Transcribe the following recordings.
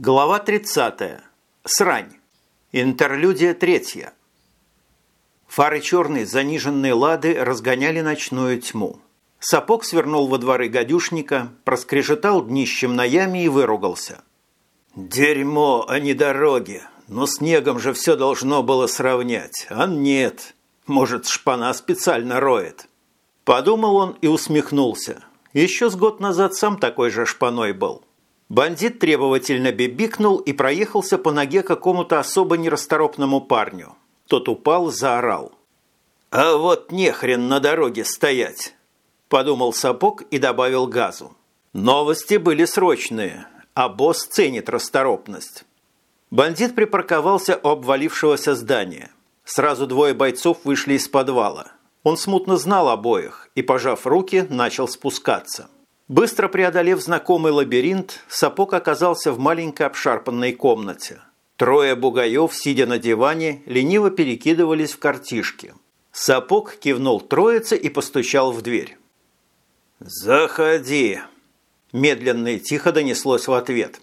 Глава 30. Срань. Интерлюдия третья. Фары черной заниженные лады разгоняли ночную тьму. Сапог свернул во дворы гадюшника, проскрежетал днищем на яме и выругался. «Дерьмо, а не дороги! Но снегом же все должно было сравнять, а нет. Может, шпана специально роет?» Подумал он и усмехнулся. Еще с год назад сам такой же шпаной был. Бандит требовательно бибикнул и проехался по ноге какому-то особо нерасторопному парню. Тот упал, заорал. «А вот нехрен на дороге стоять!» Подумал сапог и добавил газу. Новости были срочные, а босс ценит расторопность. Бандит припарковался у обвалившегося здания. Сразу двое бойцов вышли из подвала. Он смутно знал обоих и, пожав руки, начал спускаться. Быстро преодолев знакомый лабиринт, сапог оказался в маленькой обшарпанной комнате. Трое бугаев, сидя на диване, лениво перекидывались в картишки. Сапог кивнул троице и постучал в дверь. «Заходи!» Медленно и тихо донеслось в ответ.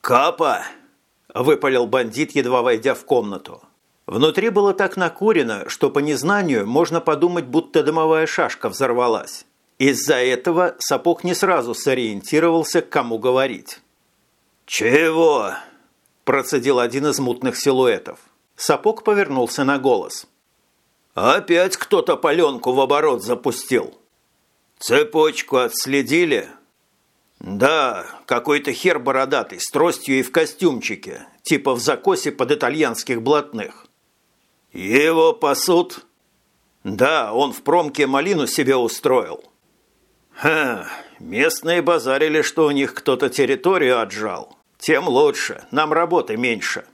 «Капа!» – выпалил бандит, едва войдя в комнату. Внутри было так накурено, что по незнанию можно подумать, будто дымовая шашка взорвалась. Из-за этого сапог не сразу сориентировался, к кому говорить. «Чего?» – процедил один из мутных силуэтов. Сапог повернулся на голос. «Опять кто-то паленку в оборот запустил». «Цепочку отследили?» «Да, какой-то хер бородатый, с тростью и в костюмчике, типа в закосе под итальянских блатных». «Его пасут?» «Да, он в промке малину себе устроил». «Ха, местные базарили, что у них кто-то территорию отжал. Тем лучше, нам работы меньше».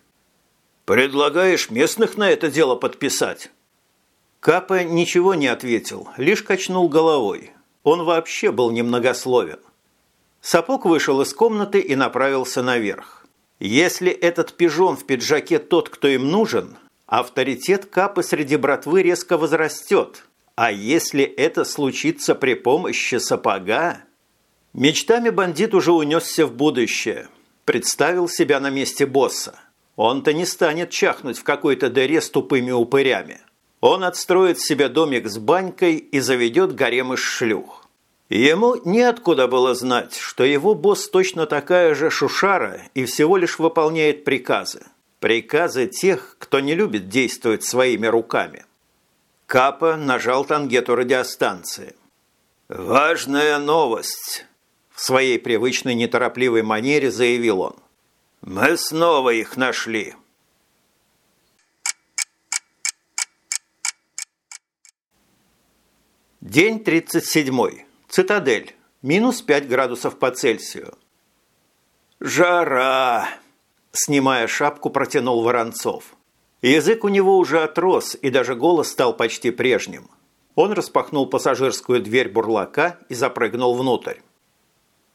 «Предлагаешь местных на это дело подписать?» Капа ничего не ответил, лишь качнул головой. Он вообще был немногословен. Сапог вышел из комнаты и направился наверх. Если этот пижон в пиджаке тот, кто им нужен, авторитет Капы среди братвы резко возрастет – а если это случится при помощи сапога? Мечтами бандит уже унесся в будущее. Представил себя на месте босса. Он-то не станет чахнуть в какой-то дыре с тупыми упырями. Он отстроит себе домик с банькой и заведет гарем из шлюх. Ему неоткуда было знать, что его босс точно такая же шушара и всего лишь выполняет приказы. Приказы тех, кто не любит действовать своими руками. Капа нажал тангету радиостанции. «Важная новость!» В своей привычной неторопливой манере заявил он. «Мы снова их нашли!» День 37. Цитадель. Минус 5 градусов по Цельсию. «Жара!» Снимая шапку, протянул Воронцов. Язык у него уже отрос, и даже голос стал почти прежним. Он распахнул пассажирскую дверь бурлака и запрыгнул внутрь.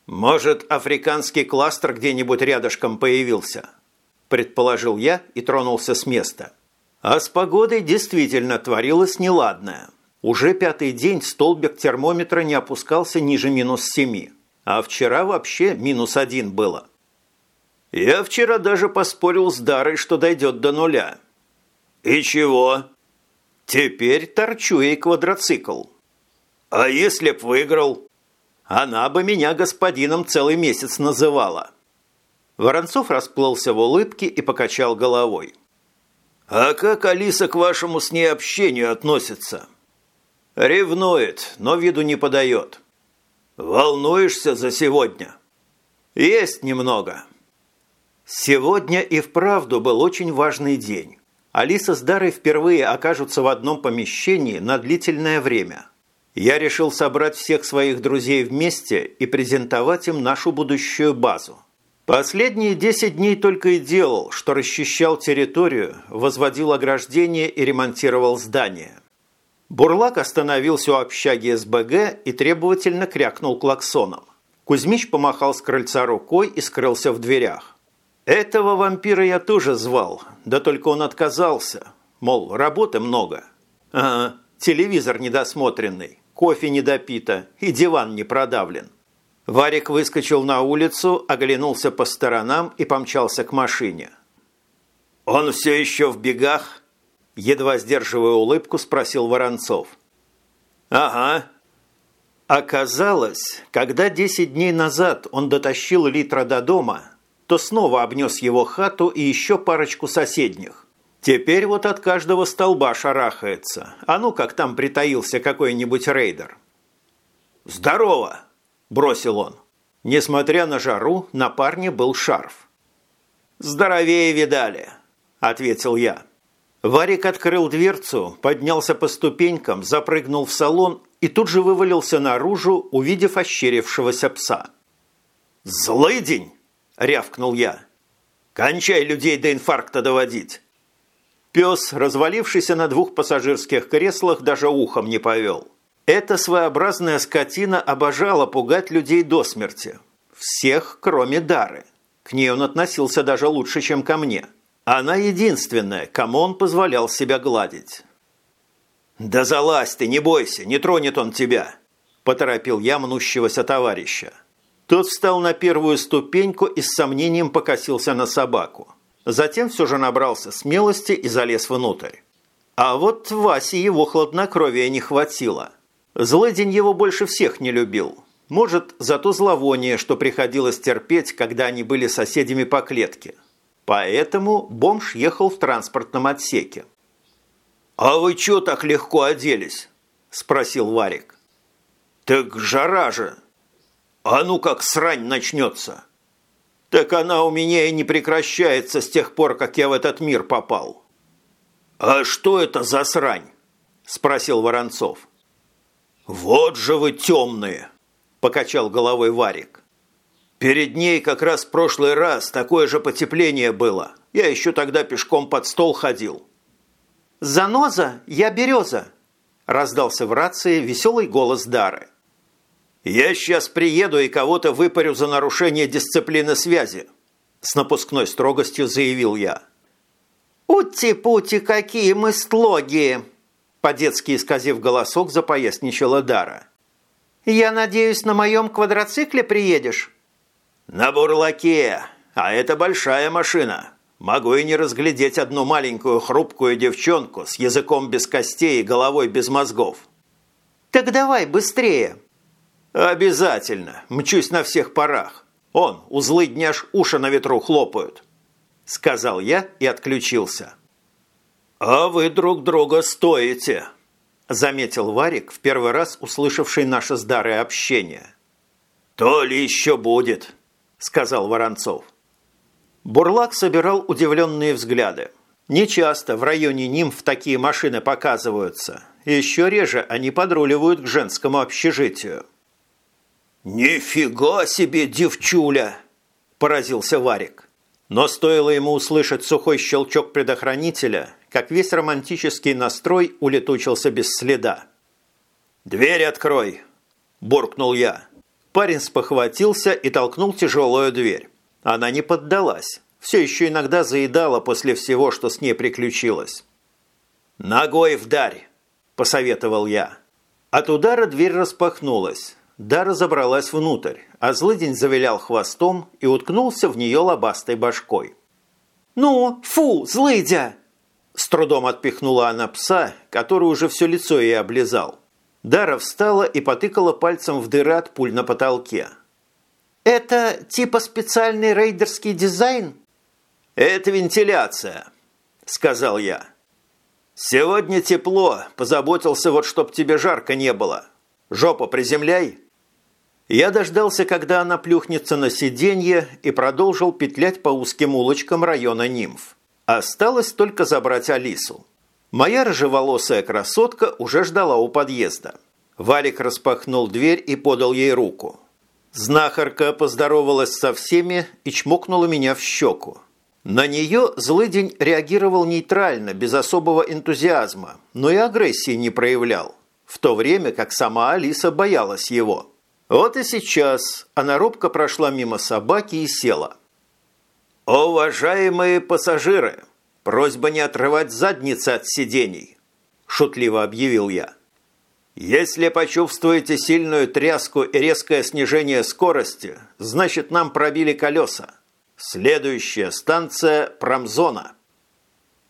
«Может, африканский кластер где-нибудь рядышком появился?» Предположил я и тронулся с места. А с погодой действительно творилось неладное. Уже пятый день столбик термометра не опускался ниже минус семи, а вчера вообще минус один было. Я вчера даже поспорил с Дарой, что дойдет до нуля – «И чего?» «Теперь торчу ей квадроцикл». «А если б выиграл?» «Она бы меня господином целый месяц называла». Воронцов расплылся в улыбке и покачал головой. «А как Алиса к вашему с ней общению относится?» «Ревнует, но виду не подает». «Волнуешься за сегодня?» «Есть немного». Сегодня и вправду был очень важный день. Алиса с Дарой впервые окажутся в одном помещении на длительное время. Я решил собрать всех своих друзей вместе и презентовать им нашу будущую базу. Последние 10 дней только и делал, что расчищал территорию, возводил ограждения и ремонтировал здания. Бурлак остановился у общаги СБГ и требовательно крякнул клаксоном. Кузьмич помахал с крыльца рукой и скрылся в дверях. Этого вампира я тоже звал, да только он отказался. Мол, работы много. Ага, телевизор недосмотренный, кофе недопито и диван не продавлен. Варик выскочил на улицу, оглянулся по сторонам и помчался к машине. «Он все еще в бегах?» Едва сдерживая улыбку, спросил Воронцов. «Ага». Оказалось, когда десять дней назад он дотащил литра до дома, то снова обнес его хату и еще парочку соседних. Теперь вот от каждого столба шарахается. А ну, как там притаился какой-нибудь рейдер. «Здорово!» – бросил он. Несмотря на жару, на парне был шарф. «Здоровее видали!» – ответил я. Варик открыл дверцу, поднялся по ступенькам, запрыгнул в салон и тут же вывалился наружу, увидев ощерившегося пса. «Злый день!» – рявкнул я. «Кончай людей до инфаркта доводить!» Пес, развалившийся на двух пассажирских креслах, даже ухом не повел. Эта своеобразная скотина обожала пугать людей до смерти. Всех, кроме Дары. К ней он относился даже лучше, чем ко мне. Она единственная, кому он позволял себя гладить. «Да залазь ты, не бойся, не тронет он тебя!» – поторопил я мнущегося товарища. Тот встал на первую ступеньку и с сомнением покосился на собаку. Затем все же набрался смелости и залез внутрь. А вот Васе его хладнокровия не хватило. Злыдень его больше всех не любил. Может, за то зловоние, что приходилось терпеть, когда они были соседями по клетке. Поэтому бомж ехал в транспортном отсеке. «А вы чё так легко оделись?» – спросил Варик. «Так жара же!» «А ну как срань начнется!» Так она у меня и не прекращается с тех пор, как я в этот мир попал. «А что это за срань?» – спросил Воронцов. «Вот же вы темные!» – покачал головой Варик. «Перед ней как раз в прошлый раз такое же потепление было. Я еще тогда пешком под стол ходил». «Заноза, я береза!» – раздался в рации веселый голос Дары. «Я сейчас приеду и кого-то выпарю за нарушение дисциплины связи», с напускной строгостью заявил я. «Ути-пути, какие мы стлогие!» По-детски исказив голосок, запоясничала Дара. «Я надеюсь, на моем квадроцикле приедешь?» «На бурлаке, а это большая машина. Могу и не разглядеть одну маленькую хрупкую девчонку с языком без костей и головой без мозгов». «Так давай быстрее!» «Обязательно. Мчусь на всех парах. Он, узлы дня аж уши на ветру хлопают», – сказал я и отключился. «А вы друг друга стоите», – заметил Варик, в первый раз услышавший наше с Дарой общение. «То ли еще будет», – сказал Воронцов. Бурлак собирал удивленные взгляды. Нечасто в районе нимф такие машины показываются. Еще реже они подруливают к женскому общежитию. «Нифига себе, девчуля!» – поразился Варик. Но стоило ему услышать сухой щелчок предохранителя, как весь романтический настрой улетучился без следа. «Дверь открой!» – буркнул я. Парень спохватился и толкнул тяжелую дверь. Она не поддалась. Все еще иногда заедала после всего, что с ней приключилось. «Ногой вдарь!» – посоветовал я. От удара дверь распахнулась. Дара забралась внутрь, а злыдень завилял хвостом и уткнулся в нее лобастой башкой. «Ну, фу, злыдя!» С трудом отпихнула она пса, который уже все лицо ей облизал. Дара встала и потыкала пальцем в дыры от пуль на потолке. «Это типа специальный рейдерский дизайн?» «Это вентиляция», – сказал я. «Сегодня тепло, позаботился вот, чтоб тебе жарко не было. Жопу приземляй, я дождался, когда она плюхнется на сиденье и продолжил петлять по узким улочкам района нимф. Осталось только забрать Алису. Моя рыжеволосая красотка уже ждала у подъезда. Валик распахнул дверь и подал ей руку. Знахарка поздоровалась со всеми и чмокнула меня в щеку. На нее злыдень реагировал нейтрально, без особого энтузиазма, но и агрессии не проявлял, в то время как сама Алиса боялась его. Вот и сейчас она робко прошла мимо собаки и села. «Уважаемые пассажиры, просьба не отрывать задницы от сидений», – шутливо объявил я. Если почувствуете сильную тряску и резкое снижение скорости, значит нам пробили колеса. Следующая станция – промзона.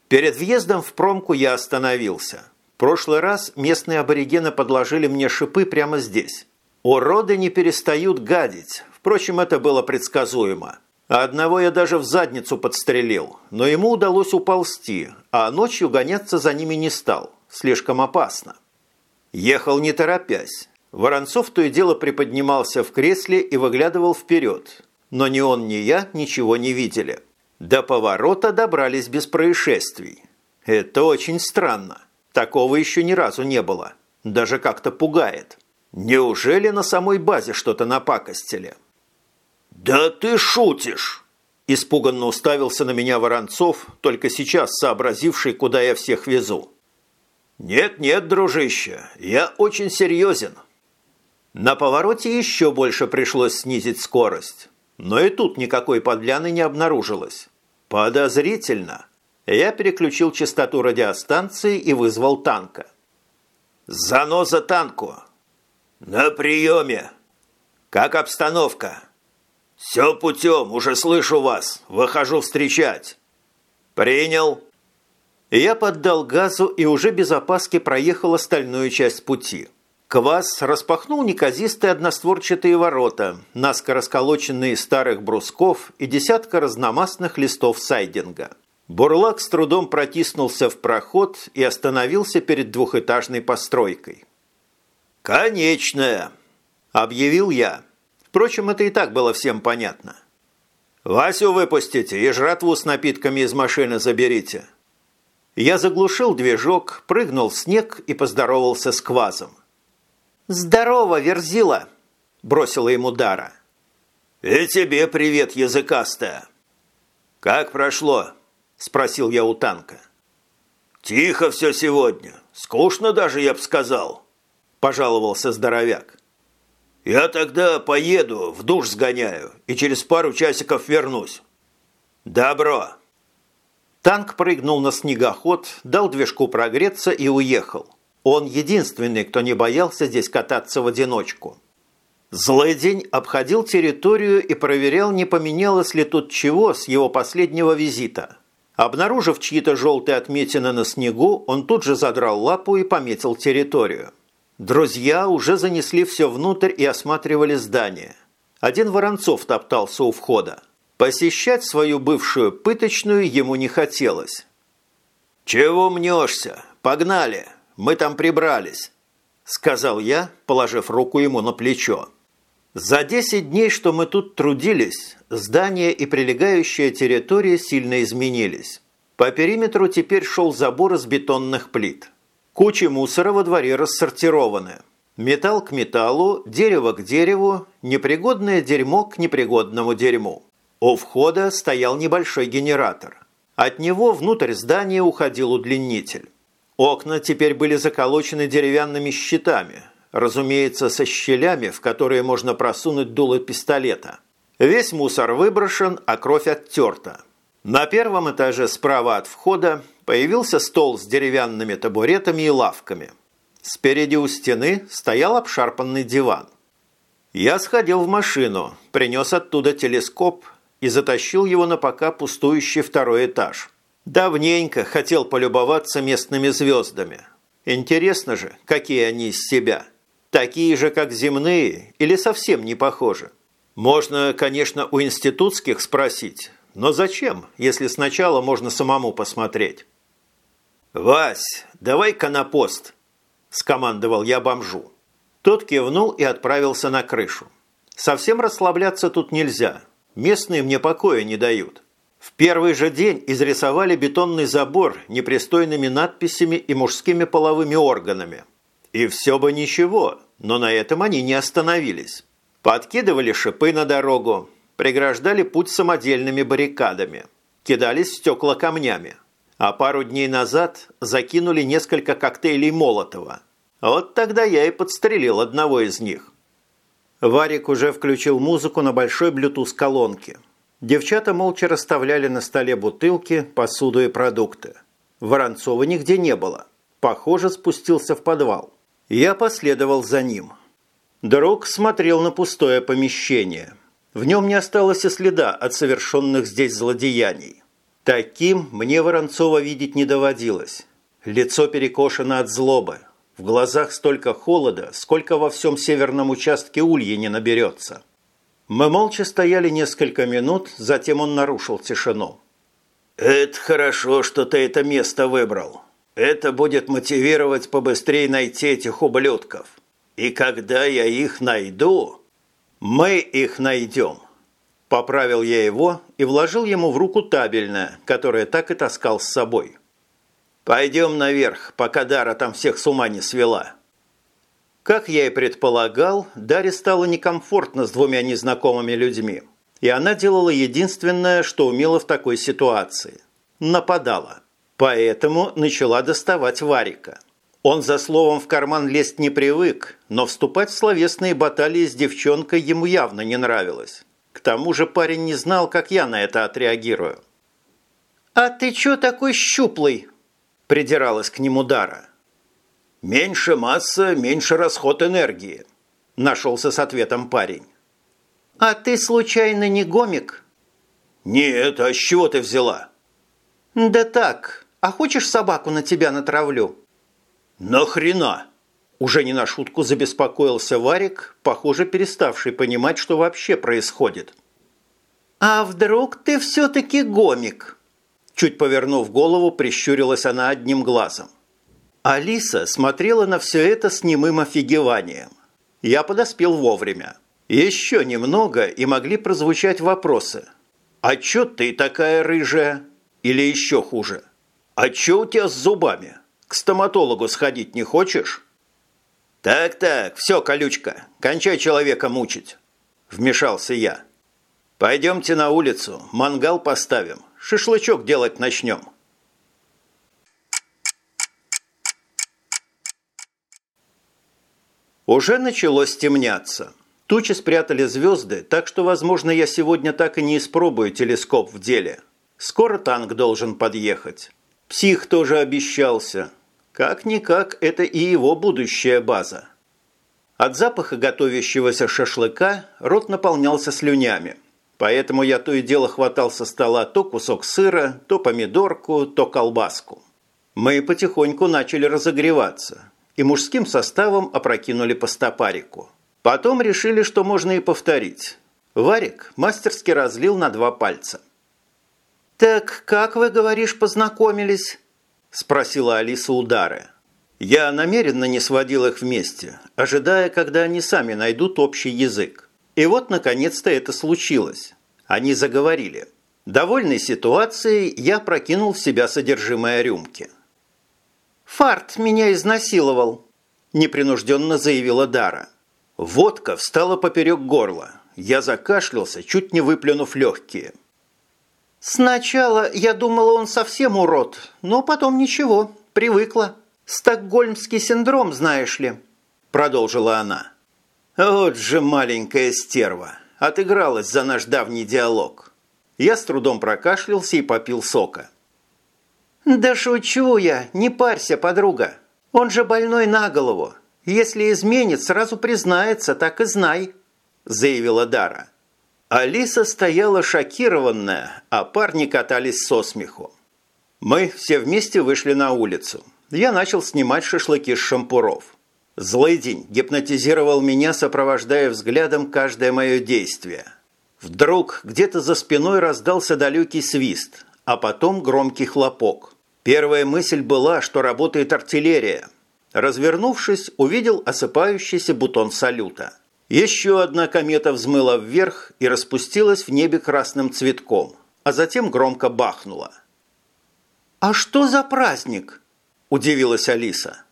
Перед въездом в промку я остановился. В прошлый раз местные аборигены подложили мне шипы прямо здесь. Уроды не перестают гадить. Впрочем, это было предсказуемо. Одного я даже в задницу подстрелил, но ему удалось уползти, а ночью гоняться за ними не стал. Слишком опасно. Ехал не торопясь. Воронцов то и дело приподнимался в кресле и выглядывал вперед. Но ни он, ни я ничего не видели. До поворота добрались без происшествий. Это очень странно. Такого еще ни разу не было. Даже как-то пугает. Неужели на самой базе что-то напакостили? «Да ты шутишь!» Испуганно уставился на меня Воронцов, только сейчас сообразивший, куда я всех везу. «Нет-нет, дружище, я очень серьезен». На повороте еще больше пришлось снизить скорость. Но и тут никакой подляны не обнаружилось. Подозрительно. Я переключил частоту радиостанции и вызвал танка. «Заноза танку!» «На приеме!» «Как обстановка?» «Все путем, уже слышу вас. Выхожу встречать». «Принял». Я поддал газу и уже без опаски проехал остальную часть пути. Квас распахнул неказистые одностворчатые ворота, наскоро сколоченные из старых брусков и десятка разномастных листов сайдинга. Бурлак с трудом протиснулся в проход и остановился перед двухэтажной постройкой. «Конечная!» – объявил я. Впрочем, это и так было всем понятно. «Васю выпустите и жратву с напитками из машины заберите». Я заглушил движок, прыгнул в снег и поздоровался с квазом. «Здорово, Верзила!» – бросила ему Дара. «И тебе привет, языкастая!» «Как прошло?» – спросил я у танка. «Тихо все сегодня. Скучно даже, я б сказал», – пожаловался здоровяк. «Я тогда поеду, в душ сгоняю и через пару часиков вернусь». «Добро!» Танк прыгнул на снегоход, дал движку прогреться и уехал. Он единственный, кто не боялся здесь кататься в одиночку. Злой день обходил территорию и проверял, не поменялось ли тут чего с его последнего визита. Обнаружив чьи-то желтые отметины на снегу, он тут же задрал лапу и пометил территорию. Друзья уже занесли все внутрь и осматривали здание. Один Воронцов топтался у входа. Посещать свою бывшую пыточную ему не хотелось. «Чего мнешься? Погнали! Мы там прибрались!» Сказал я, положив руку ему на плечо. За десять дней, что мы тут трудились, здание и прилегающая территория сильно изменились. По периметру теперь шел забор из бетонных плит – Кучи мусора во дворе рассортированы. Металл к металлу, дерево к дереву, непригодное дерьмо к непригодному дерьму. У входа стоял небольшой генератор. От него внутрь здания уходил удлинитель. Окна теперь были заколочены деревянными щитами, разумеется, со щелями, в которые можно просунуть дуло пистолета. Весь мусор выброшен, а кровь оттерта. На первом этаже справа от входа появился стол с деревянными табуретами и лавками. Спереди у стены стоял обшарпанный диван. Я сходил в машину, принес оттуда телескоп и затащил его на пока пустующий второй этаж. Давненько хотел полюбоваться местными звездами. Интересно же, какие они из себя. Такие же, как земные, или совсем не похожи. Можно, конечно, у институтских спросить, но зачем, если сначала можно самому посмотреть? «Вась, давай-ка на пост!» – скомандовал я бомжу. Тот кивнул и отправился на крышу. Совсем расслабляться тут нельзя. Местные мне покоя не дают. В первый же день изрисовали бетонный забор непристойными надписями и мужскими половыми органами. И все бы ничего, но на этом они не остановились. Подкидывали шипы на дорогу, преграждали путь самодельными баррикадами, кидались стекла камнями. А пару дней назад закинули несколько коктейлей Молотова. Вот тогда я и подстрелил одного из них. Варик уже включил музыку на большой блютуз-колонке. Девчата молча расставляли на столе бутылки, посуду и продукты. Воронцова нигде не было. Похоже, спустился в подвал. Я последовал за ним. Друг смотрел на пустое помещение. В нем не осталось и следа от совершенных здесь злодеяний. Таким мне Воронцова видеть не доводилось. Лицо перекошено от злобы. В глазах столько холода, сколько во всем северном участке ульи не наберется. Мы молча стояли несколько минут, затем он нарушил тишину. «Это хорошо, что ты это место выбрал. Это будет мотивировать побыстрее найти этих ублюдков. И когда я их найду, мы их найдем». Поправил я его и вложил ему в руку табельное, которое так и таскал с собой. «Пойдем наверх, пока Дара там всех с ума не свела». Как я и предполагал, Даре стало некомфортно с двумя незнакомыми людьми. И она делала единственное, что умела в такой ситуации. Нападала. Поэтому начала доставать Варика. Он за словом в карман лезть не привык, но вступать в словесные баталии с девчонкой ему явно не нравилось. К тому же парень не знал, как я на это отреагирую. «А ты чё такой щуплый?» – придиралась к нему Дара. «Меньше масса, меньше расход энергии», – нашелся с ответом парень. «А ты случайно не гомик?» «Нет, а с чего ты взяла?» «Да так. А хочешь собаку на тебя натравлю?» «Нахрена?» Уже не на шутку забеспокоился Варик, похоже, переставший понимать, что вообще происходит. «А вдруг ты все-таки гомик?» Чуть повернув голову, прищурилась она одним глазом. Алиса смотрела на все это с немым офигеванием. Я подоспел вовремя. Еще немного, и могли прозвучать вопросы. «А чё ты такая рыжая?» Или еще хуже. «А чё у тебя с зубами? К стоматологу сходить не хочешь?» «Так-так, все, колючка, кончай человека мучить», – вмешался я. «Пойдемте на улицу, мангал поставим, шашлычок делать начнем». Уже началось темняться. Тучи спрятали звезды, так что, возможно, я сегодня так и не испробую телескоп в деле. Скоро танк должен подъехать. Псих тоже обещался. Как-никак, это и его будущая база. От запаха готовящегося шашлыка рот наполнялся слюнями. Поэтому я то и дело хватал со стола то кусок сыра, то помидорку, то колбаску. Мы потихоньку начали разогреваться, и мужским составом опрокинули по стопарику. Потом решили, что можно и повторить. Варик мастерски разлил на два пальца. «Так как, вы, говоришь, познакомились?» Спросила Алиса удары. Я намеренно не сводил их вместе, ожидая, когда они сами найдут общий язык. И вот, наконец-то, это случилось. Они заговорили. Довольной ситуацией, я прокинул в себя содержимое рюмки. «Фарт меня изнасиловал», – непринужденно заявила Дара. Водка встала поперек горла. Я закашлялся, чуть не выплюнув легкие – Сначала я думала, он совсем урод, но потом ничего, привыкла. Стокгольмский синдром, знаешь ли, продолжила она. Вот же маленькая стерва, отыгралась за наш давний диалог. Я с трудом прокашлялся и попил сока. «Да шучу я, не парься, подруга. Он же больной на голову. Если изменит, сразу признается, так и знай», – заявила Дара. Алиса стояла шокированная, а парни катались со смеху. Мы все вместе вышли на улицу. Я начал снимать шашлыки с шампуров. Злый день гипнотизировал меня, сопровождая взглядом каждое мое действие. Вдруг где-то за спиной раздался далекий свист, а потом громкий хлопок. Первая мысль была, что работает артиллерия. Развернувшись, увидел осыпающийся бутон салюта – еще одна комета взмыла вверх и распустилась в небе красным цветком, а затем громко бахнула. «А что за праздник?» – удивилась Алиса.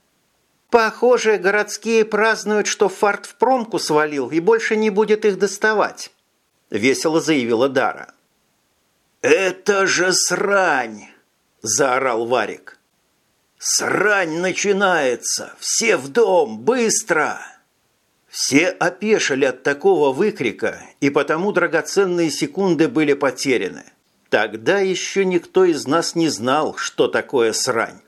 «Похоже, городские празднуют, что фарт в промку свалил и больше не будет их доставать», – весело заявила Дара. «Это же срань!» – заорал Варик. «Срань начинается! Все в дом! Быстро!» Все опешили от такого выкрика, и потому драгоценные секунды были потеряны. Тогда еще никто из нас не знал, что такое срань.